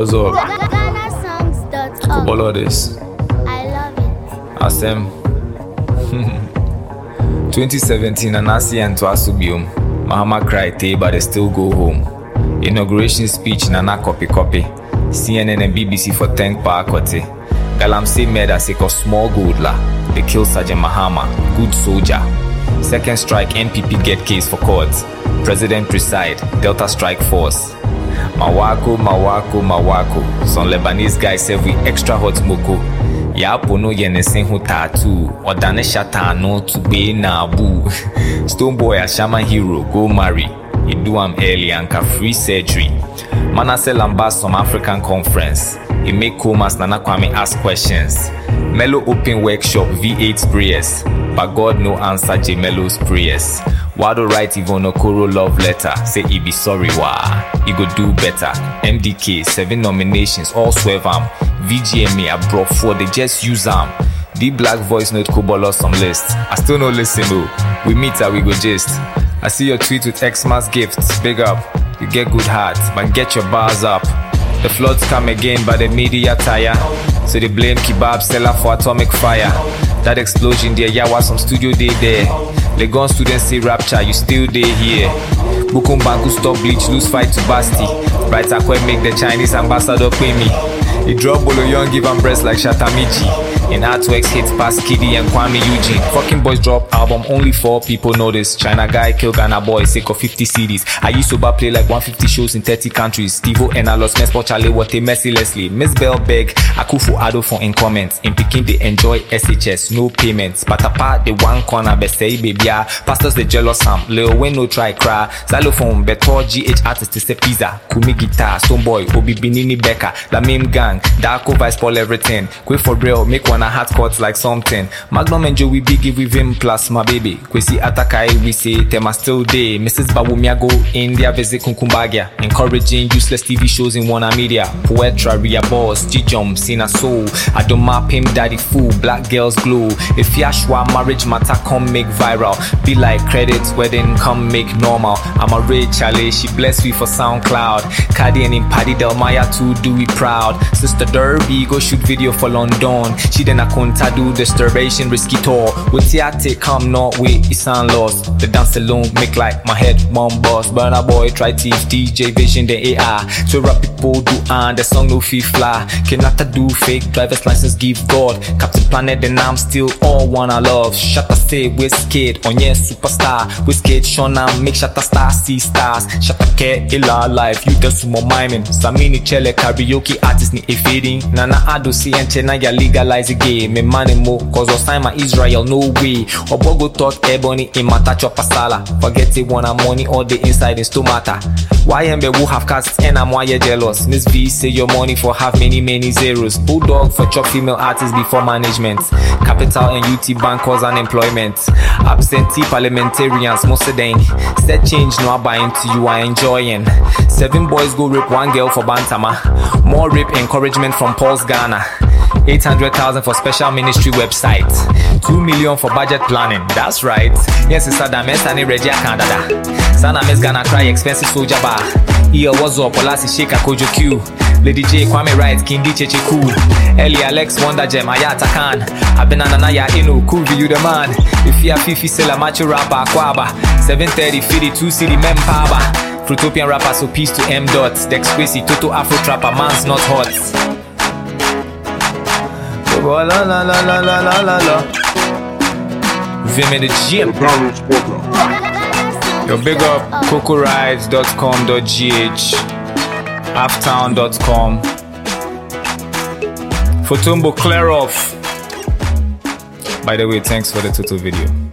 What's up? This. I love it. Asem. 2017 Anasi and Twasubium. Mahama cried tay but they still go home. Inauguration speech Nana copy copy. CNN and BBC for thank Pakote. Galamsey made a sake of small gold la. They kill Sergeant Mahama, good soldier. Second strike, NPP get case for court. President preside, Delta Strike Force. Mawako, Mawako, Mawako. Some Lebanese guys serve with extra hot moko. Yapo no yenesen ho tattoo. Odane shata no to be na abu. Stone boy a shaman hero, go marry. He do am early anka free surgery. Manasseh Lambert some African conference. He make comas Nana Kwame ask questions. Mellow open workshop V8 prayers. But God no answer J Melo's prayers. Wado write Yvonne Okoro love letter. Say he be sorry wah. He go do better. MDK seven nominations all swerve am. VGMA brought four they just use am. The black voice note Kobolo some list. I still no listen though. We meet and we go gist. I see your tweet with Xmas gifts. Big up. You get good heart, but get your bars up. The floods come again, but the media tire. So they blame kebab seller for atomic fire. That explosion there, yeah, was some studio day there. Legon students say rapture, you still day here. Bukom Banku stop bleach, lose fight to Basti. Bright Akwe make the Chinese ambassador pay me. He drop Bolo Young, give am breast like Shatamichi. In artworks hits past KiDi and Kuami Eugene. Fucking boys drop album, only four people notice. China guy kill Ghana boy, sake of 50 CDs. I used to play like 150 shows in 30 countries. Steve and I lost Mess Charlie what they mercilessly. Miss Bell beg, Akufo-Addo for in comments. In Peking they enjoy SHS, no payments. But apart the one corner, say baby. ah. Pastors the jealous Sam. Lil when no try cry. Xylophone, better GH artist is a pizza. Kumi guitar, Stonebwoy, Obi Binini Becca. La meme gang, Darkovibes spoil everything. Quick for real, make one a hot cuts like something. Magnum and Joey big with him plus my baby. Kwesi Atakai, we say, Tema still day. Mrs. Bawumiago, India visit Kunkumbagia. Encouraging useless TV shows in one media. Poetra, Ria Boss, G-Jump, Cina Soul. I don't map him, daddy fool, black girls glow. If Yashua marriage matter come make viral. Be like credits, wedding come make normal. I'm a rich Charlie, she bless me for SoundCloud. Cardi and Paddy Del Maya too do we proud. Sister Derby go shoot video for London. She then a conta do disturbation risky tour. With Tiate come not with Isan lost. The dance alone make like my head mom boss. Burna Boy try teeth DJ Vision the AI. So rap people do and the song no fee fly. Cannot do fake driver's license give God. Captain Planet and I'm still all one I love. Shatta say Wizkid on oh yeah superstar. Wizkid Shona make Shatta star see stars. Shatta care illa life you tell sumo miming. Samini chele karaoke artist ni ifading. Nana ado see and chena ya legalize game. Me money mo cause Osama Israel no way. Obogo talk ebony in mata chopper sala. Forget it when I'm money all the inside is to matter. Why am who have cast and I'm why you jealous? Miss V say your money for have many many zeros. Bulldog for chop female artists before management. Capital and UT bank cause unemployment. Absentee parliamentarians most of them. Set change no I buy into you are enjoying. Seven boys go rape one girl for Bantama. More rape encouragement from Paul's Ghana. 800,000 for special ministry website. 2 million for budget planning. That's right. Yes, it's Adam Sani Regia Canada. Sana gonna try expensive soldier bar. Here what's up? Olasi Sheka Kojo Q. Lady J Kwame Wright, Kindi Cheche Cool. Ellie Alex Wonder Gem, Ayata Khan. Abena Nanaya Inu, Kuvi, you the man. If you are Fifi Sela Macho Rapper, Kwaba. 730 Fidi, 2 City Mempaba. Fruitopian rapper, so peace to M dots. Dex Quasi, Toto Afro Trapper, man's not hot. La la la la la la la la la. Vim in the gym. Ghana Sporter. Yo, big up cocorides.com.gh, halftown.com. Fotumbo clear off. By the way, thanks for the tutorial video.